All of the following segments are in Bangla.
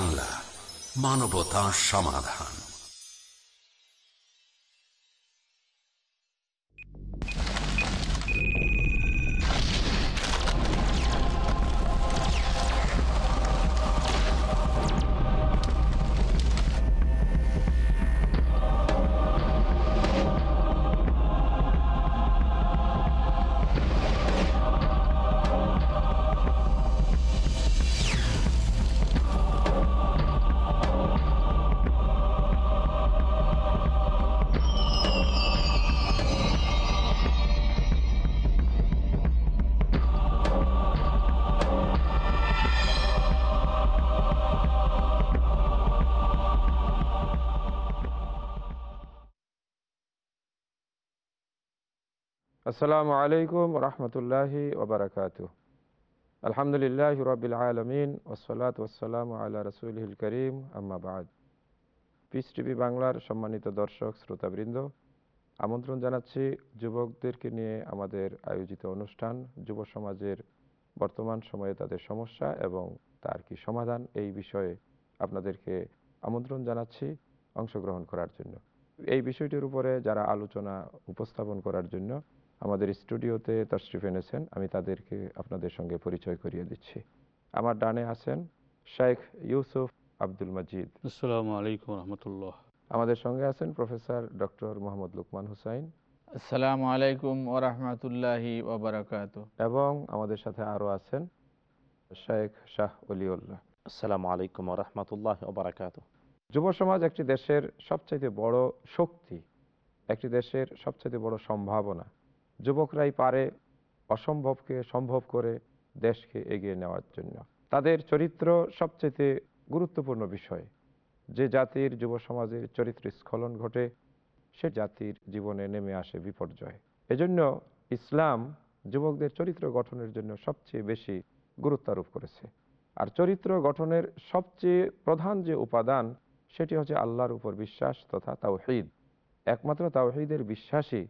বাংলা মানবতা সমাধান। আসসালামু আলাইকুম রহমতুল্লাহি ওবরাকাত আলহামদুলিল্লাহ রবিল আলমিন ওসলাত ওসালাম আল্লাহ রসুলহিল করিম আম্মাবাদ পিস টিভি বাংলার সম্মানিত দর্শক, শ্রোতাবৃন্দ, আমন্ত্রণ জানাচ্ছি যুবকদেরকে নিয়ে আমাদের আয়োজিত অনুষ্ঠান, যুব সমাজের বর্তমান সময়ে তাদের সমস্যা এবং তার কি সমাধান এই বিষয়ে আপনাদেরকে আমন্ত্রণ জানাচ্ছি অংশগ্রহণ করার জন্য। এই বিষয়টির উপরে যারা আলোচনা উপস্থাপন করার জন্য আমাদের স্টুডিওতে তশরিফ এনেছেন। আমি তাদেরকে আপনাদের সঙ্গে পরিচয় করিয়ে দিচ্ছি। আমার ডানে আছেন শেখ ইউসুফ আব্দুল মজিদ। আসসালামু আলাইকুম রহমতুল্লাহ। আমাদের সঙ্গে আছেন প্রফেসর ডক্টর মোহাম্মদ লুকমান হুসাইন। আসসালামু আলাইকুম ওরহমতুল্লাহি ওবরাকাত এবং আমাদের সাথে আরও আছেন শেখ শাহ অলিউল্লাহ। আসসালামু আলাইকুম রহমতুল্লাহ ওবরাকাত যুব সমাজ একটি দেশের সবচাইতে বড় শক্তি একটি দেশের সবচাইতে বড় সম্ভাবনা। যুবকরাই পারে অসম্ভবকে সম্ভব করে দেশকে এগিয়ে নেওয়ার জন্য। তাদের চরিত্র সবচেয়ে গুরুত্বপূর্ণ বিষয়। যে জাতির যুব সমাজের চরিত্র স্খলন ঘটে, সে জাতির জীবনে নেমে আসে বিপর্যয়। এজন্য ইসলাম যুবকদের চরিত্র গঠনের জন্য সবচেয়ে বেশি গুরুত্ব আরোপ করেছে। আর চরিত্র গঠনের সবচেয়ে প্রধান যে উপাদান, সেটি হচ্ছে আল্লাহর উপর বিশ্বাস তথা তাওহিদ। একমাত্র তাওহিদের বিশ্বাসী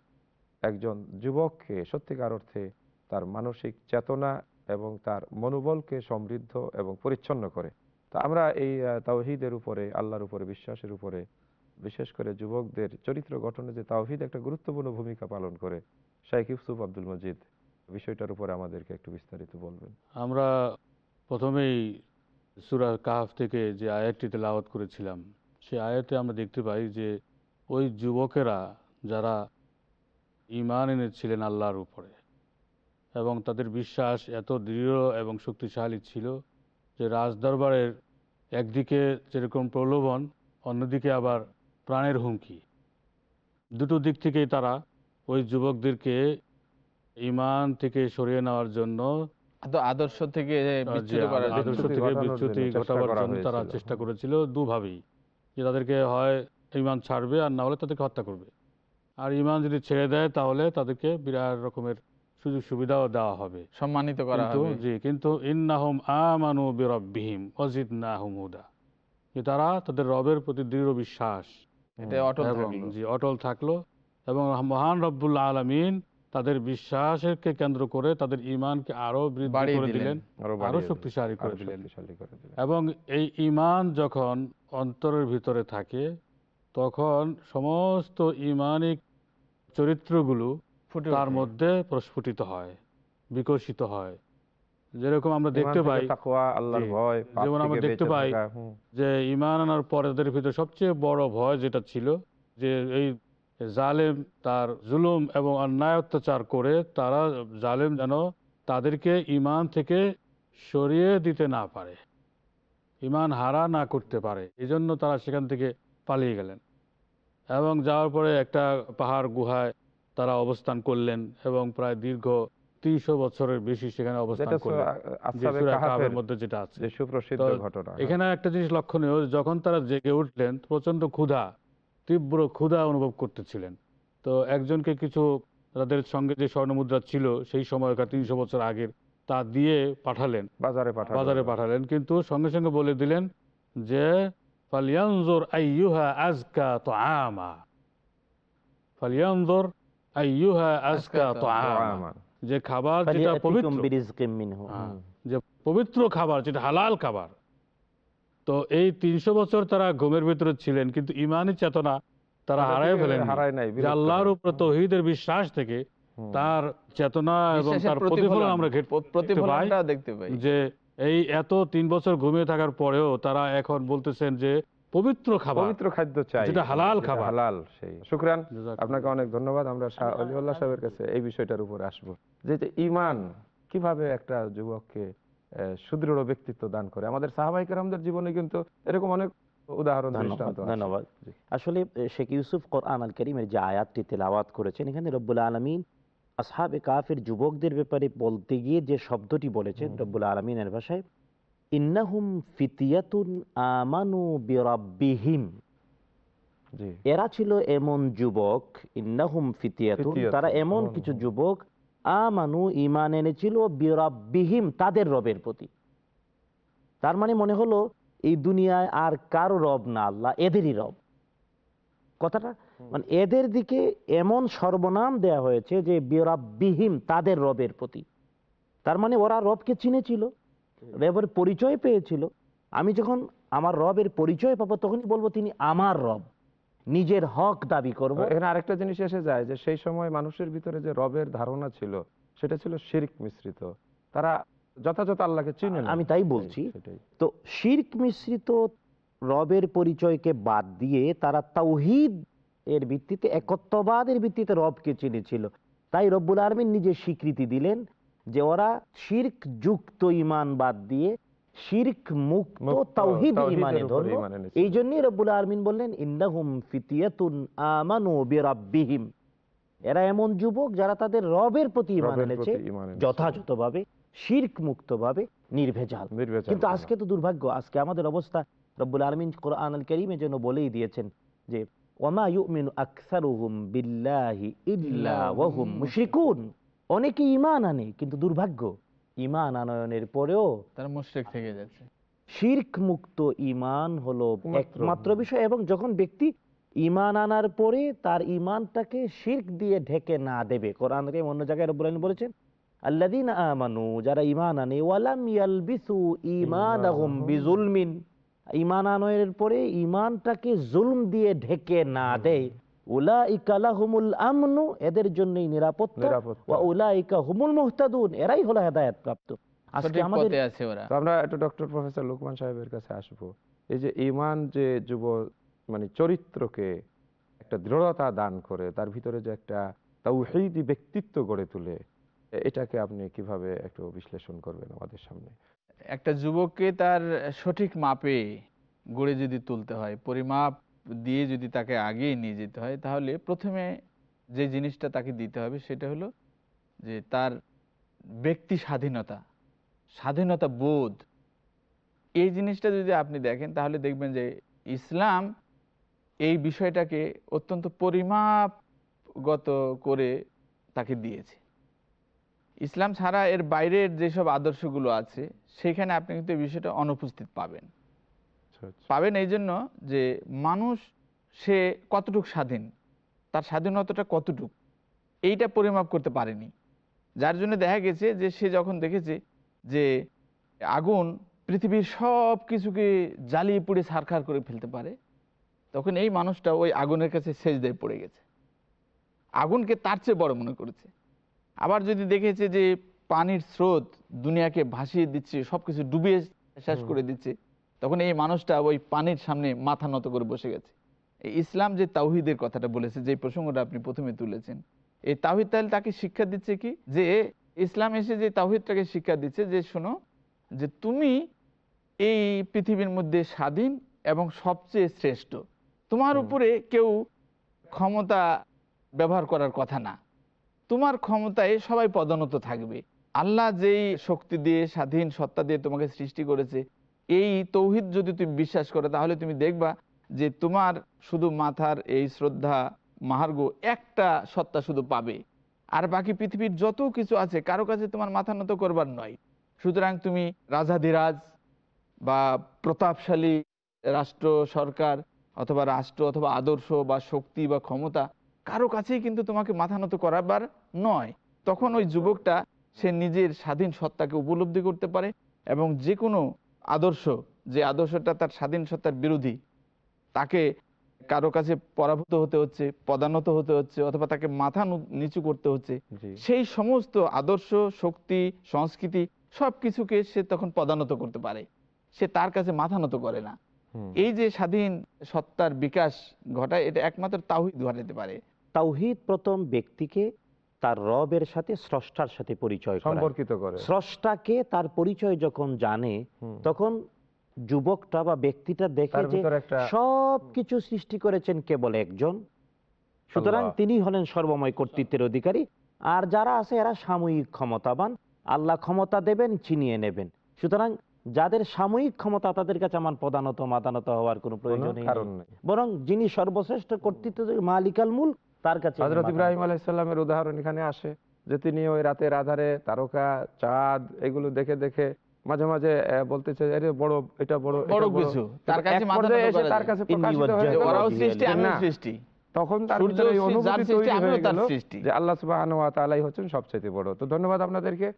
একজন যুবককে সত্যিকার অর্থে তার মানসিক চেতনা এবং তার মনোবলকে সমৃদ্ধ এবং পরিচ্ছন্ন করে। তা আমরা এই তাওহিদের উপরে, আল্লাহর উপরে, বিশ্বাসের উপরে, বিশেষ করে যুবকদের চরিত্র গঠনে যে তাওহিদ একটা গুরুত্বপূর্ণ ভূমিকা পালন করে, শাইখ ইউসুফ আব্দুল মজিদ, বিষয়টার উপরে আমাদেরকে একটু বিস্তারিত বলবেন। আমরা প্রথমেই সুরা কাহাফ থেকে যে আয়াতটি তেলাওয়াত করেছিলাম সেই আয়াতে আমরা দেখতে পাই যে ওই যুবকেরা যারা ইমান এনেছিলেন আল্লাহর উপরে। এবং তাদের বিশ্বাস এত দৃঢ় এবং শক্তিশালী ছিল যে রাজদরবারের একদিকে যেরকম প্রলোভন অন্যদিকে আবার প্রাণের হুমকি। দুটো দিক থেকেই তারা ওই যুবকদেরকে ইমান থেকে সরিয়ে নেওয়ার জন্য আদর্শ থেকে। আদর্শ থেকে বিচ্যুতি ঘটাবার জন্য তারা চেষ্টা করেছিল দুভাবেই। যে তাদেরকে হয় ইমান ছাড়বে আর না হলে তাদেরকে হত্যা করবে। আর ইমান যদি ছেড়ে দেয় তাহলে তাদেরকে বিরাট রকমের সুযোগ সুবিধাও দেওয়া হবে। সম্মানিত করা হবে। জি কিন্তু ইন্নাহুম আমানু বিরব্বিহিম অজিদনাহুম হুদা। যে তারা তাদের রবের প্রতি দৃঢ় বিশ্বাস। এটা অটল থাকল। জি অটল থাকল। এবং মহান রব্বুল্লাহ আলমিন তাদের বিশ্বাসকে কেন্দ্র করে তাদের ইমানকে আরও বৃদ্ধি করে দিলেন। আরও শক্তিশালী করে দিলেন। এবং এই ইমান যখন অন্তরের ভিতরে থাকে তখন সমস্ত ইমানিক চরিত্রগুলো তার মধ্যে প্রস্ফুটিত হয় বিকশিত হয়। যেরকম আমরা দেখতে পাই যেমন আমরা দেখতে পাই যে ইমান আনার পরে তাদের ভিতরে সবচেয়ে বড় ভয় যেটা ছিল যে এই জালেম তার জুলুম এবং অন্যায় অত্যাচার করে তারা জালেম যেন তাদেরকে ইমান থেকে সরিয়ে দিতে না পারে ইমান হারা না করতে পারে। এই জন্য তারা সেখান থেকে পালিয়ে গেলেন। এবং যাওয়ার পরে একটা পাহাড় গুহায় তারা অবস্থান করলেন এবং প্রায় দীর্ঘ তিনশো বছরের বেশি সেখানে অবস্থান করলেন। সূরা যে আসহাবে সূরা কাহাফের কাহাফের মধ্যে যেটা আছে। সুপ্রসিদ্ধ ঘটনা এখানে একটা জিনিস লক্ষণীয় যখন তারা জেগে উঠলেন প্রচণ্ড ক্ষুধা তীব্র ক্ষুধা অনুভব করতেছিলেন। তো একজনকে কিছু তাদের সঙ্গে যে স্বর্ণ মুদ্রা ছিল সেই সময়কার তিনশো বছর আগের তা দিয়ে পাঠালেন। বাজারে বাজারে পাঠালেন। কিন্তু সঙ্গে সঙ্গে বলে দিলেন যে ফালিয়ানজোর আইয়ুহা আজকা তো আমা ফালিয়ানজোর আইয়ুহা আজকা তো আমা যে খাবার যেটা পবিত্র। হ্যাঁ। যে পবিত্র খাবার যেটা হালাল খাবার। তো এই তিনশো বছর তারা ঘুমের ভিতরে ছিলেন কিন্তু ইমানি চেতনা তারা থেকে ফেলেন আল্লাহর। উপরে তৌহিদের বিশ্বাস থেকে তার চেতনা এবং তার প্রতিফলন আমরা দেখতে পাই। যে এই এত তিন বছর ঘুমিয়ে থাকার পরেও তারা এখন বলতেছেন যে পবিত্র খাবার পবিত্র খাদ্য চাই। যেটা হালাল খাবার। হালাল সেই। শুক্রান। আপনাকে অনেক ধন্যবাদ। আমরা শাহ অলিউল্লাহ সাহেবের কাছে এই বিষয়টার উপর আসব। যে যে ইমান কীভাবে একটা যুবককে সুদৃঢ় ব্যক্তিত্ব দান করে। আমাদের সাহাবাই কেরামদের জীবনে কিন্তু এরকম অনেক উদাহরণ ধন্যবাদ দৃষ্টান্ত আছে। ধন্যবাদ। আসলে শেখ ইউসুফ কোরআন আল করিমের যে আয়াতটি তেলাওয়াত করেছেন এখানে রব্বুল আলমিন আসহাবে কাফের যুবকদের ব্যাপারে বলতে গিয়ে যে শব্দটি বলেছেন রব্বুল আলমিনের ভাষায় ইন্নাহুম ফিতিয়াতুন আমানু বিরাব্বিহিম। এরা ছিল এমন যুবক ইন্নাহুম ফিতিয়াতুন ফিতিয়াতুন, তারা এমন কিছু যুবক আমানু ইমান এনেছিল বিরাব্বিহিম তাদের রবের প্রতি। তার মানে মনে হলো এই দুনিয়ায় আর কারও রব না আল্লাহ এদেরই রব। কথাটা মানে এদের দিকে এমন সর্বনাম দেয়া হয়েছে যে বিরাব্বিহিম তাদের রবের প্রতি। তার মানে ওরা রবকে চিনেছিল রবের পরিচয় পেয়েছিল। আমি যখন আমার রবের পরিচয় পাবো তখনই বলব তিনি আমার রব নিজের হক দাবি করব। এখানে আরেকটা জিনিস এসে যায় যে সেই সময় মানুষের ভিতরে যে রবের ধারণা ছিল সেটা ছিল শিরক মিশ্রিত। তারা যথাযথ আল্লাহকে চিনে না। আমি তাই বলছি। তো শির্ক মিশ্রিত রবের পরিচয়কে বাদ দিয়ে তারা তাওহিদ এর ভিত্তিতে একত্ববাদের ভিত্তিতে রবকে চিনেছিল। তাই রব্বুল আলমিন নিজে স্বীকৃতি দিলেন যে ওরা শির্ক যুক্ত ইমান বাদ দিয়ে শির্ক মুক্ত তাওহিদ ইমানে ধরলো। এই জন্যই রব্বুল আলমিন বললেন ইন্নাহুম ফিতিয়াতুন আমানু বিরাব্বিহিম। এরা এমন যুবক যারা তাদের রবের প্রতি ইমান এনেছে। যথাযথভাবে শির্ক মুক্তভাবে নির্ভেজাল। কিন্তু আজকে তো দুর্ভাগ্য আজকে আমাদের অবস্থা রব্বুল আলমিন কোরআন আল জন্য বলেই দিয়েছেন যে ওমা ইউমিনু আকসারুহুম বিল্লাহি ইল্লা ওয়াহুম মুশরিকুন। অনেকে ঈমান আনে কিন্তু দুর্ভাগ্য ঈমান আনয়নের পরেও তারা মুশরিক থেকে যাচ্ছে। শির্ক মুক্ত ঈমান হলো একমাত্র। একমাত্র বিষয় এবং যখন ব্যক্তি ঈমান আনার পরে তার ঈমানটাকে শির্ক দিয়ে ঢেকে না দেবে। কোরআন কারীম অন্য জায়গায় রব্বুল আলামিন বলেছেন আল্লাযীনা আমানু যারা ঈমান আনে ওয়ালাম ইয়ালবিসু ঈমানাহুম বিজুলমিন ঈমান আনয়নের পরে ঈমানটাকে জুলম দিয়ে ঢেকে না দেয়। আমনু এদের জন্যই নিরাপত্তা। নিরাপত্তা। হুমুল মুহতাদুন এরাই হলো হেদায়েত প্রাপ্ত আজকে আমাদের পথে আছে ওরা। তো আমরা একটু ডক্টর প্রফেসর লোকমান সাহেবের কাছে আসব। এই যে ইমান যে যুব মানে চরিত্রকে একটা দৃঢ়তা দান করে তার ভিতরে যে একটা ব্যক্তিত্ব গড়ে তুলে এটাকে আপনি কীভাবে একটু বিশ্লেষণ করবেন আমাদের সামনে? একটা যুবককে তার সঠিক মাপে গড়ে যদি তুলতে হয়, পরিমাপ দিয়ে যদি তাকে আগিয়ে নিয়ে যেতে হয়, তাহলে প্রথমে যে জিনিসটা তাকে দিতে হবে সেটা হলো যে তার ব্যক্তি স্বাধীনতা স্বাধীনতা বোধ। এই জিনিসটা যদি আপনি দেখেন, তাহলে দেখবেন যে ইসলাম এই বিষয়টাকে অত্যন্ত পরিমাপগত করে তাকে দিয়েছে। ইসলাম ছাড়া এর বাইরের যেসব আদর্শগুলো আছে সেখানে আপনি কিন্তু এই বিষয়টা অনুপস্থিত পাবেন। আচ্ছা, আচ্ছা। পাবেন এই জন্য যে মানুষ সে কতটুক স্বাধীন? তার স্বাধীনতাটা কতটুক? এইটা পরিমাপ করতে পারেনি। যার জন্য দেখা গেছে যে সে যখন দেখেছে যে আগুন পৃথিবীর সব কিছুকে জ্বালিয়ে পুড়ে সারখার করে ফেলতে পারে তখন এই মানুষটা ওই আগুনের কাছে সেজদায় পড়ে গেছে। আগুনকে তার চেয়ে বড় মনে করেছে। আবার যদি দেখেছে যে পানির স্রোত দুনিয়াকে ভাসিয়ে দিচ্ছে সবকিছু ডুবিয়ে শেষ করে দিচ্ছে তখন এই মানুষটা ওই পানির সামনে মাথা নত করে বসে গেছে। এই ইসলাম যে তাওহিদের কথাটা বলেছে যে প্রসঙ্গটা আপনি প্রথমে তুলেছেন এই তাওহিদ তাহলে তাকে শিক্ষা দিচ্ছে কি? যে ইসলাম এসে যে তাওহিদটাকে শিক্ষা দিচ্ছে যে শোনো যে তুমি এই পৃথিবীর মধ্যে স্বাধীন এবং সবচেয়ে শ্রেষ্ঠ। তোমার উপরে কেউ ক্ষমতা ব্যবহার করার কথা না। তোমার ক্ষমতায় সবাই পদোন্নত থাকবে। আল্লাহ যেই শক্তি দিয়ে, স্বাধীন সত্তা দিয়ে তোমাকে সৃষ্টি করেছে, এই তৌহিদ যদি তুমি বিশ্বাস করো, তাহলে তুমি দেখবা যে তোমার শুধু মাথার এই শ্রদ্ধা মাহার্গ একটা সত্তা শুধু পাবে। আর বাকি পৃথিবীর যত কিছু আছে, কারও কাছে তোমার মাথা নত করবার নয়। সুতরাং তুমি রাজাধিরাজ বা প্রতাপশালী রাষ্ট্র, সরকার অথবা রাষ্ট্র অথবা আদর্শ বা শক্তি বা ক্ষমতা কারও কাছেই কিন্তু তোমাকে মাথা নত করাবার নয়। তখন ওই যুবকটা সে নিজের স্বাধীন সত্তাকে উপলব্ধি করতে পারে এবং যে কোনো আদর্শ যে আদর্শটা তার স্বাধীন সত্তার বিরোধী তাকে কারও কাছে পরাভূত হতে হচ্ছে পদানত হতে হচ্ছে অথবা তাকে মাথা নিচু করতে হচ্ছে সেই সমস্ত আদর্শ শক্তি সংস্কৃতি সব কিছুকে সে তখন পদানত করতে পারে। সে তার কাছে মাথা নত করে না। এই যে স্বাধীন সত্তার বিকাশ ঘটায় এটা একমাত্র তাহিদ ঘটাতে পারে। তাওহিদ প্রথম ব্যক্তিকে তার রবের সাথে স্রষ্টার সাথে পরিচয় সম্পর্কিত করে। স্রষ্টাকে তার পরিচয় যখন জানে তখন যুবকটা বা ব্যক্তিটা দেখে যে সব কিছু সৃষ্টি করেছেন কেবল একজন। সুতরাং তিনি হলেন সর্বময় কর্তৃত্বের অধিকারী। আর যারা আছে এরা সাময়িক ক্ষমতাবান। আল্লাহ ক্ষমতা দেবেন চিনিয়ে নেবেন। সুতরাং যাদের সাময়িক ক্ষমতা তাদের কাছে আমার প্রধানত মাতানত হওয়ার কোনো প্রয়োজন নেই। বরং যিনি সর্বশ্রেষ্ঠ কর্তৃত্ব মালিকাল মূল তার কাছে আমি হজরত মাতানত। ইব্রাহিম আলাইসাল্লামের উদাহরণ এখানে আসে যে তিনি ওই রাতের আধারে তারকা চাঁদ এগুলো দেখে দেখে মাঝে মাঝে বলতেছে আরে বড় এটা বড় বড় বড়। কিছু। তার কাছে মাথা নত এসে তার কাছে প্রকাশিত হয়ে গেল ওরাও সৃষ্টি যে আমিও সৃষ্টি। তখন তার ভিতরে এই অনুভূতি তৈরি আমিও হয়ে তার গেল সৃষ্টি। যে আল্লাহ সুবহানাহু ওয়া তাআলাই হচ্ছেন সবচেয়ে বড়। তো ধন্যবাদ আপনাদেরকে।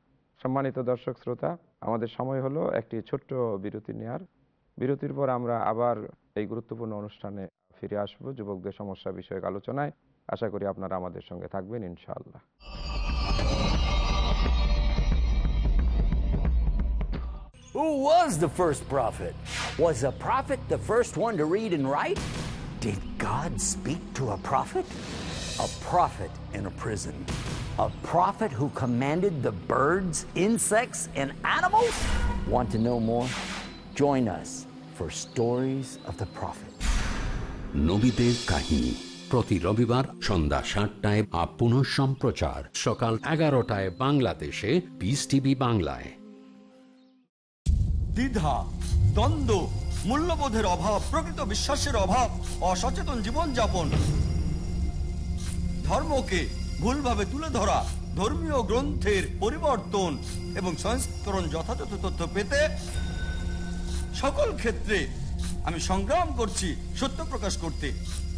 সম্মানিত দর্শক শ্রোতা আমাদের সময় হলো একটি ছোট্ট বিরতি নেয়ার। বিরতির পর আমরা আবার এই গুরুত্বপূর্ণ অনুষ্ঠানে ফিরে আসব। যুবকদের সমস্যা বিষয়ক আলোচনায়। আশা করি আপনারা আমাদের সঙ্গে থাকবেন ইনশাআল্লাহ Who was the first prophet? Was a prophet the first one to read and write? Did God speak to a prophet? A prophet in a prison. A prophet who commanded the birds, insects, and animals? Want to know more? Join us for Stories of the Prophet. নবীদের কাহিনী প্রতি রবিবার সন্ধ্যা সাতটায় আপ পুনঃ সম্প্রচার। সকাল এগারোটায় বাংলাদেশে। পিস টিভি বাংলায়। দ্বিধা, দ্বন্দ্ব, মূল্যবোধের অভাব, প্রকৃত বিশ্বাসের অভাব, অসচেতন জীবনযাপন। ধর্মকে ভুলভাবে তুলে ধরা, ধর্মীয় গ্রন্থের পরিবর্তন এবং সংস্করণ যথাযথ তথ্য পেতে সকল ক্ষেত্রে আমি সংগ্রাম করছি সত্য প্রকাশ করতে।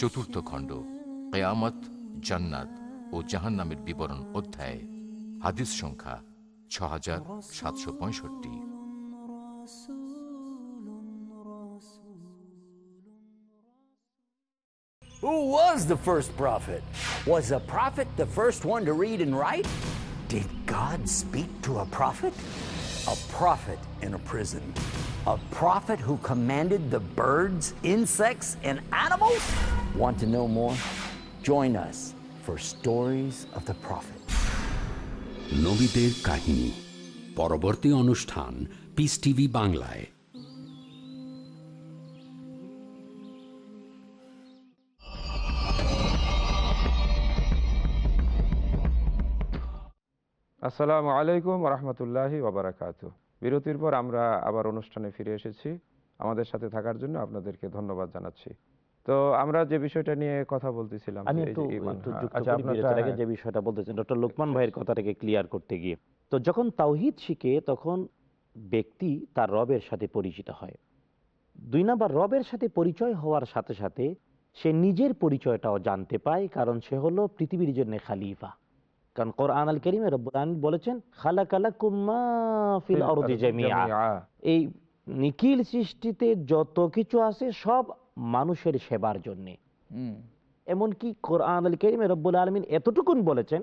চতুর্থ খণ্ড কেয়ামত জান্নাত ও জাহান্নামের বিবরণ অধ্যায় হাদিস সংখ্যা ছ হাজার সাতশো পঁয়ষট্টি Who was the first prophet? Was a prophet the first one to read and write? Did God speak to a prophet? A prophet in a prison. A prophet who commanded the birds, insects, and animals? Want to know more? Join us for Stories of the Prophet. নবীদের কাহিনী পরবর্তী অনুষ্ঠান পিস টিভি বাংলায় আসসালামু আলাইকুম রহমতুল্লাহি ওবরাকাত বিরতির পর আমরা আবার অনুষ্ঠানে ফিরে এসেছি আমাদের সাথে থাকার জন্য আপনাদেরকে ধন্যবাদ জানাচ্ছি তো আমরা যে বিষয়টা নিয়ে কথা বলতেছিলাম আমি একটু হ্যাঁ, আচ্ছা, বিরতির আগে যে বিষয়টা বলতেছেন ডক্টর লোকমান ভাইয়ের কথাটাকে ক্লিয়ার করতে গিয়ে। তো যখন তাওহিদ শিখে তখন ব্যক্তি তার রবের সাথে পরিচিত হয়। দুই নাম্বার রবের সাথে পরিচয় হওয়ার সাথে সাথে সে নিজের পরিচয়টাও জানতে পায় কারণ সে হলো পৃথিবীর জন্য খালিফা। কারণ কোরআন আল করিমে রব্বুল আলামিন বলেছেন। এই নিখিল সৃষ্টিতে যত কিছু আছে সব মানুষের সেবার জন্যে। এমনকি কোরআন আল করিমে রব্বুল আলমিন এতটুকুন বলেছেন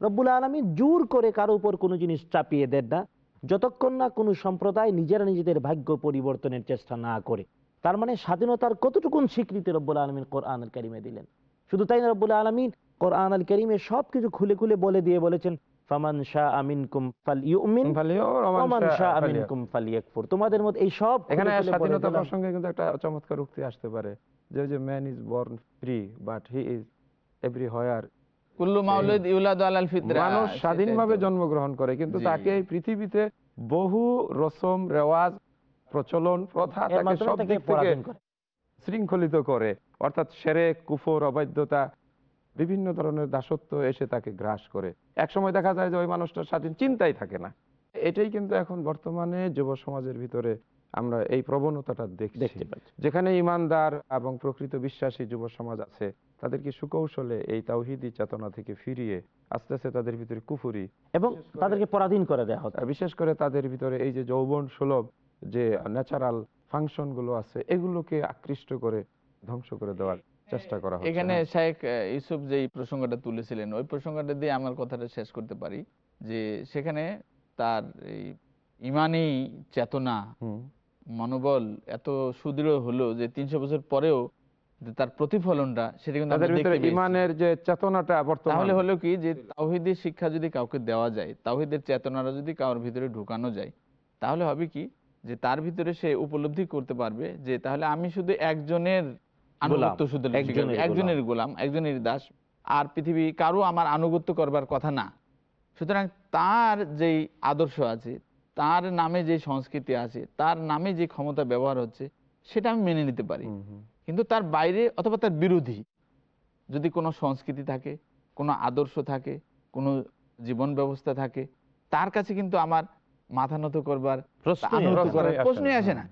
রব্বুল আলমী জোর করে কারও উপর কোনো জিনিস চাপিয়ে দেন না যতক্ষণ না কোনো সম্প্রদায় নিজেরা নিজেদের ভাগ্য পরিবর্তনের চেষ্টা না করে। তার মানে স্বাধীনতার কতটুকুন স্বীকৃতি রব্বুল আলমিন কোরআন আল করিমে দিলেন? শুধু তাই না রব্বুল আলমিন কোরআন আল করিমে সব কিছু খুলে খুলে বলে দিয়ে বলেছেন ফামান শাহ আমিন কুম ইউমিন ওমান শাহ আমিন কুম ইয়াকফুর তোমাদের মধ্যে এই সব এখানে স্বাধীনতা প্রসঙ্গে কিন্তু একটা চমৎকার উক্তি আসতে পারে। যে যে man is born free but he is every কুল্লু মাউলুদ ইউলাদ আলাল ফিতরা। মানুষ স্বাধীনভাবে জন্মগ্রহণ করে কিন্তু তাকে এই পৃথিবীতে বহু রসম রেওয়াজ প্রচলন প্রথা তাকে সব তাকে দিক থেকে শৃঙ্খলিত করে। অর্থাৎ সেরে কুফর অবাধ্যতা বিভিন্ন ধরনের দাসত্ব এসে তাকে গ্রাস করে। এক সময় দেখা যায় যে ওই মানুষটার স্বাধীন চিন্তাই থাকে না। এটাই কিন্তু এখন বর্তমানে যুব সমাজের ভিতরে আমরা এই প্রবণতাটা দেখতে পাচ্ছি। যেখানে ইমানদার এবং প্রকৃত বিশ্বাসী যুব সমাজ আছে তাদেরকে সুকৌশলে এই তাওহিদি চেতনা থেকে ফিরিয়ে আস্তে আস্তে তাদের ভিতরে কুফুরি এবং তাদেরকে পরাধীন করে দেওয়া হতো বিশেষ করে তাদের ভিতরে এই যে যৌবন সুলভ যে ন্যাচারাল ফাংশনগুলো আছে এগুলোকে আকৃষ্ট করে ধ্বংস করে দেওয়ার চেষ্টা করা হচ্ছে এখানে হ্যাঁ। শেখ ইউসুফ যে প্রসঙ্গটা তুলেছিলেন ওই প্রসঙ্গটা দিয়ে আমার কথাটা শেষ করতে পারি যে সেখানে তার ইমানি চেতনা মনোবল এত সুদৃঢ় হলো যে তিনশো বছর পরেও তার প্রতিফলনটা সেটা কিন্তু ইমানের যে চেতনাটা বর্তমানে। তাহলে হলো কি যে তাওহিদের শিক্ষা যদি কাউকে দেওয়া যায় তাওহিদের চেতনাটা যদি কারোর ভিতরে ঢুকানো যায় তাহলে হবে কি যে তার ভিতরে সে উপলব্ধি করতে পারবে যে তাহলে আমি শুধু একজনের একজনের গোলাম। একজনের দাস আর পৃথিবী কারও আমার আনুগত্য করবার কথা না সুতরাং তার যেই আদর্শ আছে তার নামে যে সংস্কৃতি আছে তার নামে যে ক্ষমতা ব্যবহার হচ্ছে সেটা আমি মেনে নিতে পারি। কিন্তু তার বাইরে অথবা তার বিরোধী যদি কোনো সংস্কৃতি থাকে কোনো আদর্শ থাকে কোনো জীবন ব্যবস্থা থাকে তার কাছে কিন্তু আমার মাথা নত করবার প্রশ্নই আসে না।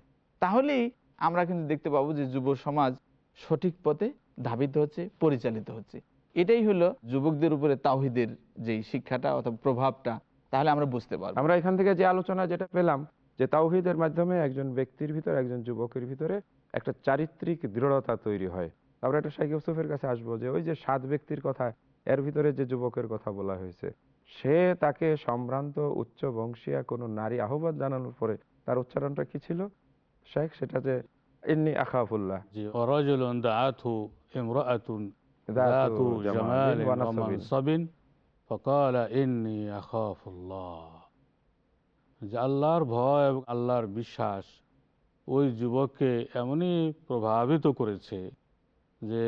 তাহলেই আমরা কিন্তু দেখতে পাবো যে যুব সমাজ সঠিক পথে ধাবিত হচ্ছে, পরিচালিত হচ্ছে। এটাই হলো যুবকদের উপরে তাওহিদের যেই শিক্ষাটা অথবা প্রভাবটা, তাহলে আমরা বুঝতে পারব। আমরা এখান থেকে যে আলোচনা যেটা পেলাম, যে তাওহিদের মাধ্যমে একজন ব্যক্তির ভিতরে, একজন যুবকের ভিতরে একটা চারিত্রিক দৃঢ়তা তৈরি হয়। আমরা একটা শাইখ ইউসুফের কাছে আসব যে ওই যে সাত ব্যক্তির কথা, এর ভিতরে যে যুবকের কথা বলা হয়েছে, সে তাকে সম্ভ্রান্ত, উচ্চ বংশীয়া কোনো নারী আহ্বান জানানোর পরে তার উচ্চারণটা কি ছিল? শেখ সেটা যে ইন্নি আখাফুল্লাহ জি অরাজুলুন দাআতহু ইমরাআতুন ذات ذات جمال جمال ونصب। ومنصب فقال إني أخاف الله যে আল্লাহর ভয় এবং আল্লাহর বিশ্বাস ওই যুবককে এমনই প্রভাবিত করেছে যে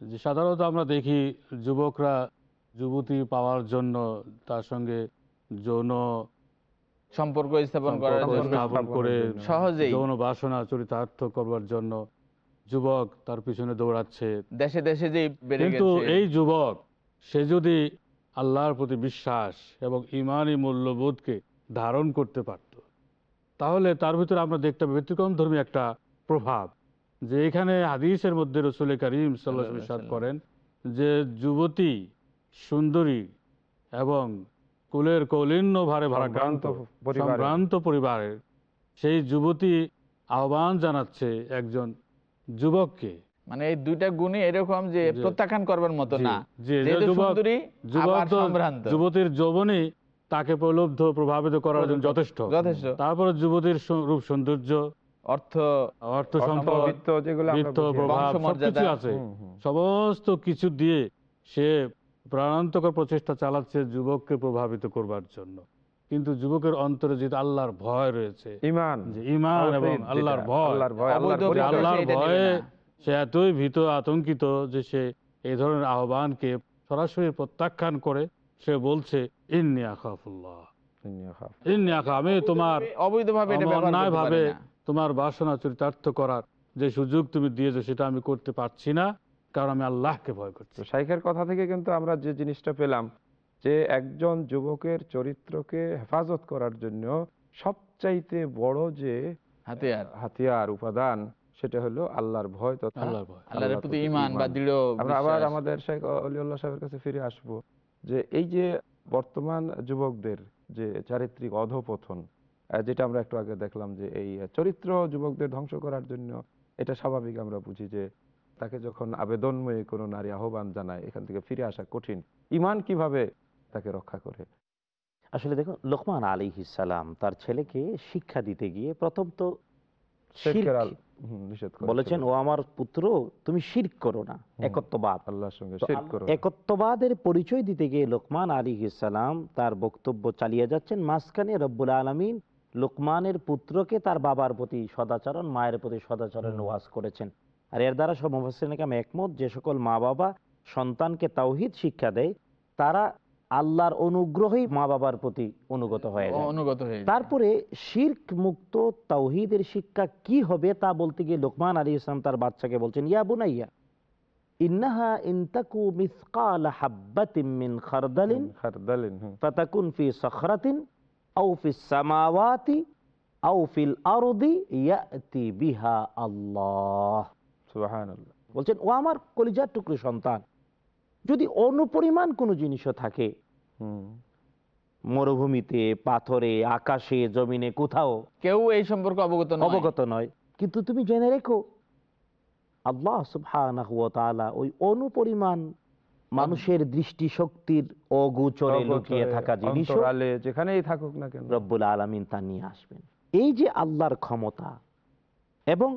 যে সাধারণত আমরা দেখি যুবকরা যুবতী পাওয়ার জন্য তার সঙ্গে যৌন সম্পর্ক স্থাপন করার জন্য। সহজেই। যৌন বাসনা চরিতার্থ করবার জন্য যুবক তার পিছনে দৌড়াচ্ছে। দেশে দেশে যে কিন্তু এই যুবক সে যদি আল্লাহর প্রতি বিশ্বাস এবং ইমানি মূল্যবোধকে ধারণ করতে পারত তাহলে তার ভিতরে আমরা দেখতে পাই ব্যতিক্রম ধর্মী একটা প্রভাব। যে এখানে হাদিসের মধ্যে রসুল করিম সাল্লাহ করেন যে যুবতী সুন্দরী এবং কুলের কৌলিন্য ভারে ভারাক্রান্ত সম্ভ্রান্ত পরিবারের। সেই যুবতী আহ্বান জানাচ্ছে একজন যুবককে। মানে এই দুইটা গুণই এরকম যে প্রত্যাখ্যান করবার মতো না। যুবতীর যৌবনে তাকে প্রলুব্ধ প্রভাবিত করার জন্য যথেষ্ট। যথেষ্ট। তারপরে যুবতীর রূপ সৌন্দর্য অর্থ অর্থ সম্পদ। প্রভাব সবকিছু আছে। সমস্ত কিছু দিয়ে সে প্রাণান্তকর প্রচেষ্টা চালাচ্ছে যুবককে প্রভাবিত করবার জন্য। কিন্তু যুবকের অন্তরে যেটা আল্লাহর ভয় রয়েছে ইমান যে ইমান এবং আল্লাহর ভয় আল্লাহর ভয় সে এতই ভীত আতঙ্কিত যে সে এই ধরনের আহ্বানকে সরাসরি প্রত্যাখ্যান করে সে বলছে ইন্নি আখাফুল্লাহ। ইন্নি আখা আমি তোমার অবৈধভাবে এটা অন্যায় ভাবে তোমার বাসনা চরিতার্থ করার যে সুযোগ তুমি দিয়েছ সেটা আমি করতে পারছি না। কারণ আমি আল্লাহকে ভয় করছি। শাইখের কথা থেকে কিন্তু আমরা যে জিনিসটা পেলাম যে একজন যুবকের চরিত্রকে হেফাজত করার জন্য সবচাইতে বড় যে হাতিয়ার। হাতিয়ার উপাদান সেটা হলো আল্লাহর ভয় তথা আল্লাহর প্রতি ইমান বা দৃঢ় আমরা আবার আমাদের শেখ সাহেবের কাছে ফিরে আসব যে এই যে বর্তমান যুবকদের যে চারিত্রিক অধপতন যেটা আমরা একটু আগে দেখলাম যে এই চরিত্র যুবকদের ধ্বংস করার জন্য এটা স্বাভাবিক আমরা বুঝি যে তাকে যখন আবেদনময়ী কোনো নারী আহ্বান জানায় এখান থেকে ফিরে আসা কঠিন। ইমান কীভাবে তাকে রক্ষা করে? আসলে দেখুন লোকমান আলী সালাম তার ছেলেকে শিক্ষা দিতে গিয়ে প্রথম তো। বলেছেন ও আমার পুত্র তুমি শিরক করো না একত্ববাদ। আল্লাহর সঙ্গে। একত্ববাদের পরিচয় দিতে গিয়ে লোকমান আলী সালাম তার বক্তব্য চালিয়ে যাচ্ছেন মাঝখানে রব্বুল আলমিন লোকমানের পুত্রকে তার বাবার প্রতি সদাচরণ মায়ের প্রতি সদাচরণ ওয়াজ করেছেন। আর এর দ্বারা সব মুফাসসিরিন একমত যে সকল মা বাবা সন্তানকে তাওহিদ শিক্ষা দেয় তারা আল্লাহর অনুগ্রহেই মা বাবার প্রতি অনুগত হয়ে যায় অনুগত হয়ে যায়। তারপরে শির্ক মুক্ত তাওহিদের শিক্ষা কি হবে তা বলতে গিয়ে লোকমান আলী ইসলাম তার বাচ্চাকে বলছেন ইয়া বুনাইয়া ইন্নাহা ইনতাকু মিসকাল হাব্বাতিন মিন খারদালিন খারদালিন, ফাতাকুন ফি সখরাতিন আও ফিস সামাওয়াতি আও ফিল আরদি ইয়াতি বিহা আল্লাহ। বলছেন ও আমার কলিজার টুকরো সন্তান। যদি অনুপরিমাণ কোনো জিনিসও থাকে মরুভূমিতে পাথরে আকাশে জমিনে কোথাও কেউ এই সম্পর্কে অবগত অবগত নয়। কিন্তু তুমি জেনে রেখো আল্লাহ সুবহানাহু ওয়া তাআলা ওই অনুপরিমাণ মানুষের দৃষ্টি শক্তির অগোচরে লুকিয়ে থাকা জিনিস যেখানেই থাকুক না কেন। রব্বুল আলামিন তা নিয়ে আসবেন। এই যে আল্লাহর ক্ষমতা এবং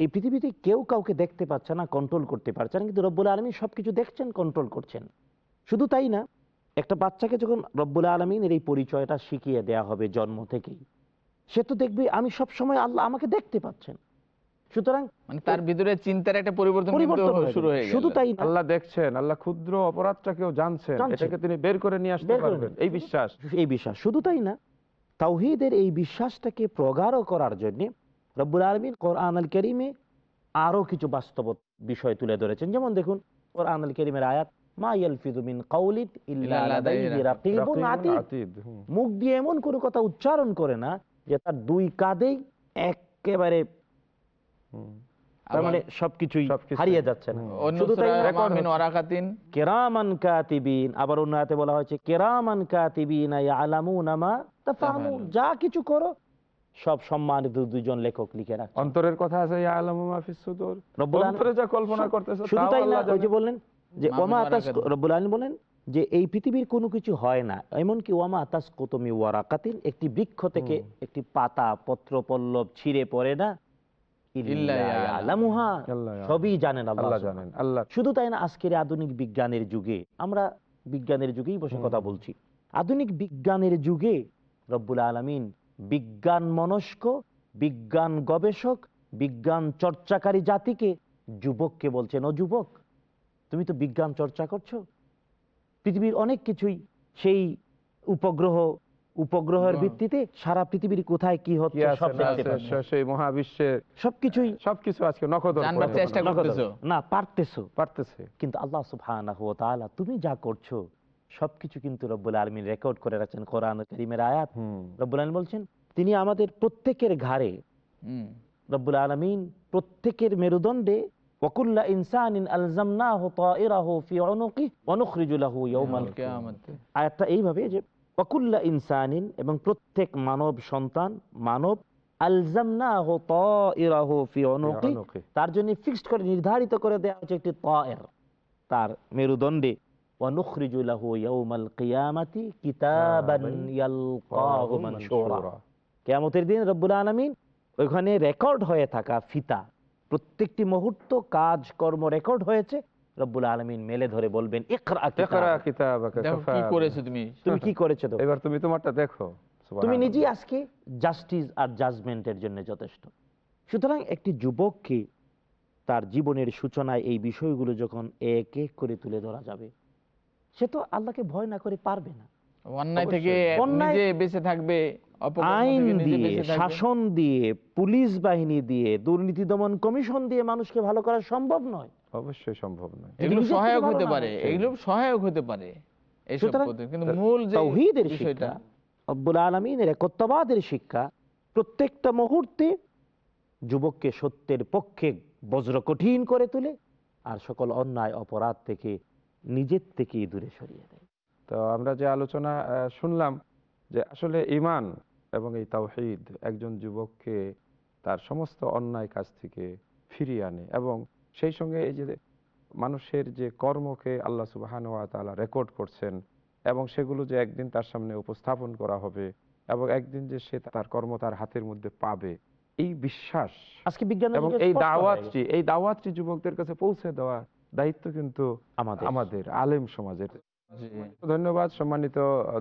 এই পৃথিবীতে কেউ কাউকে দেখতে পাচ্ছে না কন্ট্রোল করতে পারছে না কিন্তু রব্বুল আলমী সবকিছু দেখছেন কন্ট্রোল করছেন। শুধু তাই না একটা বাচ্চাকে যখন রব্বুল আলমিনের এই পরিচয়টা শিখিয়ে দেয়া হবে জন্ম থেকেই সে তো দেখবে আমি সব সময় আল্লাহ আমাকে দেখতে পাচ্ছেন। সুতরাং মানে তার ভিতরে চিন্তার একটা পরিবর্তন পরিবর্তন শুরু হয়ে গেল। শুধু তাই আল্লাহ দেখছেন আল্লাহ ক্ষুদ্র অপরাধটাকেও জানছেন। এটাকে তিনি বের করে নিয়ে আসতে পারবেন। এই বিশ্বাস। এই বিশ্বাস। শুধু তাই না তাওহিদের এই বিশ্বাসটাকে প্রগাঢ় করার জন্য রব্বুল আলমিন কোরআন আল করিমে আরও কিছু বাস্তব বিষয় তুলে ধরেছেন। যেমন দেখুন কোরআন আল করিমের আয়াত মা। মুখ দিয়ে এমন কোনো কথা উচ্চারণ করে না যে তার দুই কাঁধেই একেবারে। তার মানে সবকিছুই। হারিয়ে যাচ্ছে না। শুধু তাই কেরামান কাতিবিন আবার অন্য বলা হয়েছে কেরামান কাতিবিন ইয়ালামুনা মা তাফআলুন। যা কিছু করো সব সম্মানিত দুজন লেখক লিখে রাখছে। অন্তরের কথা আছে ইয়া আলামু মা ফিস সুদুর। রব্বুল আলামিন- অন্তরে যা কল্পনা করতেছে শুধু তাই না ওই যে বললেন যে ওমা আতাস রব্বুল আলামিন বলেন যে এই পৃথিবীর কোনো কিছু হয় না। এমনকি ওয়ামা আতাস কোতমি ওয়ারাকাতিন একটি বৃক্ষ থেকে একটি পাতা পত্র পল্লব ছিঁড়ে পড়ে না। সবই জানেন আল্লাহ আল্লাহ জানেন আল্লাহ শুধু তাই না আজকের আধুনিক বিজ্ঞানের যুগে আমরা বিজ্ঞানের যুগেই বসে কথা বলছি। আধুনিক বিজ্ঞানের যুগে রব্বুল আলমিন বিজ্ঞান মনস্ক বিজ্ঞান গবেষক বিজ্ঞান চর্চাকারী জাতিকে যুবককে বলছেন ও যুবক তুমি তো বিজ্ঞান চর্চা করছ। পৃথিবীর অনেক কিছুই সেই উপগ্রহ উপগ্রহের ভিত্তিতে সারা পৃথিবীর কোথায় কি হচ্ছে সব সেই সবকিছুই সবকিছু আজকে জানবার চেষ্টা করতেছো। না পারতেছো। পারতেছে। কিন্তু আল্লাহ সুবহানাহু ওয়া তাআলা তুমি যা করছ সবকিছু কিন্তু রব্বুল আলামিন রেকর্ড করে রাখছেন কোরআন কারীমের আয়াত। রব্বুল আলামিন বলছেন তিনি আমাদের প্রত্যেকের ঘাড়ে রব্বুল আলামিন প্রত্যেকের মেরুদণ্ডে আয়াতটা এইভাবে যে এবং প্রত্যেক মানব সন্তান মানব আলজামনাহু। তার জন্য ফিক্সড করে নির্ধারিত করে দেওয়া হচ্ছে একটি তায়ের। তার মেরুদণ্ডে। ونخرج له يوم القيامة كتابا يلقاه منشورا কেয়ামতের দিন রব্বুল আলমিন ওইখানে রেকর্ড হয়ে থাকা ফিতা প্রত্যেকটি মুহূর্ত কাজ কর্ম রেকর্ড হয়েছে রব্বুল আলমিন মেলে ধরে বলবেন ইকরা ইকরা কিতাবাক। কিতাবাকা দেখো কাফা কি বি- করেছো তুমি তুমি কি করেছো তো এবার তুমি তোমারটা দেখো তুমি সুবহানাল্লাহ। নিজেই আজকে জাস্টিস আর জাজমেন্টের জন্য যথেষ্ট সুতরাং একটি যুবককে তার জীবনের সূচনায় এই বিষয়গুলো যখন এক এক করে তুলে ধরা যাবে সে তো আল্লাহকে ভয় না করে পারবে না। অন্যায় থেকে নিজে বেঁচে থাকবে আইন দিয়ে শাসন দিয়ে পুলিশ বাহিনী দিয়ে দুর্নীতি দমন কমিশন দিয়ে মানুষকে ভালো করা সম্ভব নয়। অবশ্যই সম্ভব নয়। এগুলো সহায়ক হতে পারে এগুলো সহায়ক হতে পারে এইসব কিন্তু মূল যে তাওহীদের বিষয়টা শিক্ষা রব্বুল আলমিনের একত্ববাদের শিক্ষা প্রত্যেকটা মুহূর্তে যুবককে সত্যের পক্ষে বজ্র কঠিন করে তোলে আর সকল অন্যায় অপরাধ থেকে নিজের থেকেই দূরে সরিয়ে দেয়। তো আমরা যে আলোচনা শুনলাম যে আসলে ইমান এবং এই তাওহীদ একজন যুবককে তার সমস্ত অন্যায় কাজ থেকে ফিরিয়ে আনে এবং সেই সঙ্গে এই যে মানুষের যে কর্মকে আল্লাহ সুবাহান ওয়া তাআলা রেকর্ড করছেন এবং সেগুলো যে একদিন তার সামনে উপস্থাপন করা হবে এবং একদিন যে সে তার কর্ম তার হাতের মধ্যে পাবে এই বিশ্বাস আজকে বিজ্ঞান এবং এই দাওয়াতটি এই দাওয়াতটি যুবকদের কাছে পৌঁছে দেওয়ার দায়িত্ব কিন্তু আমাদের। আলেম সমাজের। ধন্যবাদ সম্মানিত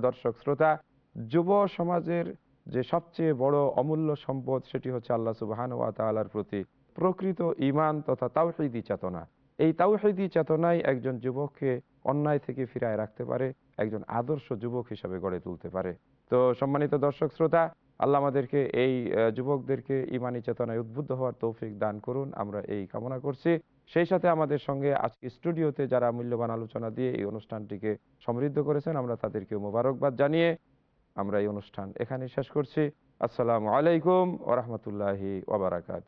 দর্শক শ্রোতা। যুব সমাজের যে সবচেয়ে বড় অমূল্য সম্পদ সেটি হচ্ছে আল্লাহ সুবাহান ওয়া তাআলার প্রতি প্রকৃত ইমান তথা তাওহিদি চেতনা। এই তাওহিদি চেতনাই একজন যুবককে অন্যায় থেকে ফিরায় রাখতে পারে একজন আদর্শ যুবক হিসাবে গড়ে তুলতে পারে। তো সম্মানিত দর্শক শ্রোতা আল্লাহ আমাদেরকে এই যুবকদেরকে ইমানি চেতনায় উদ্বুদ্ধ হওয়ার তৌফিক দান করুন। আমরা এই কামনা করছি। সেই সাথে আমাদের সঙ্গে আজকে স্টুডিওতে যারা মূল্যবান আলোচনা দিয়ে এই অনুষ্ঠানটিকে সমৃদ্ধ করেছেন, আমরা তাদেরকে মোবারকবাদ জানিয়ে আমরা এই অনুষ্ঠান এখানে শেষ করছি। আসসালামু আলাইকুম ওরহমতুল্লাহি ওবরাকাত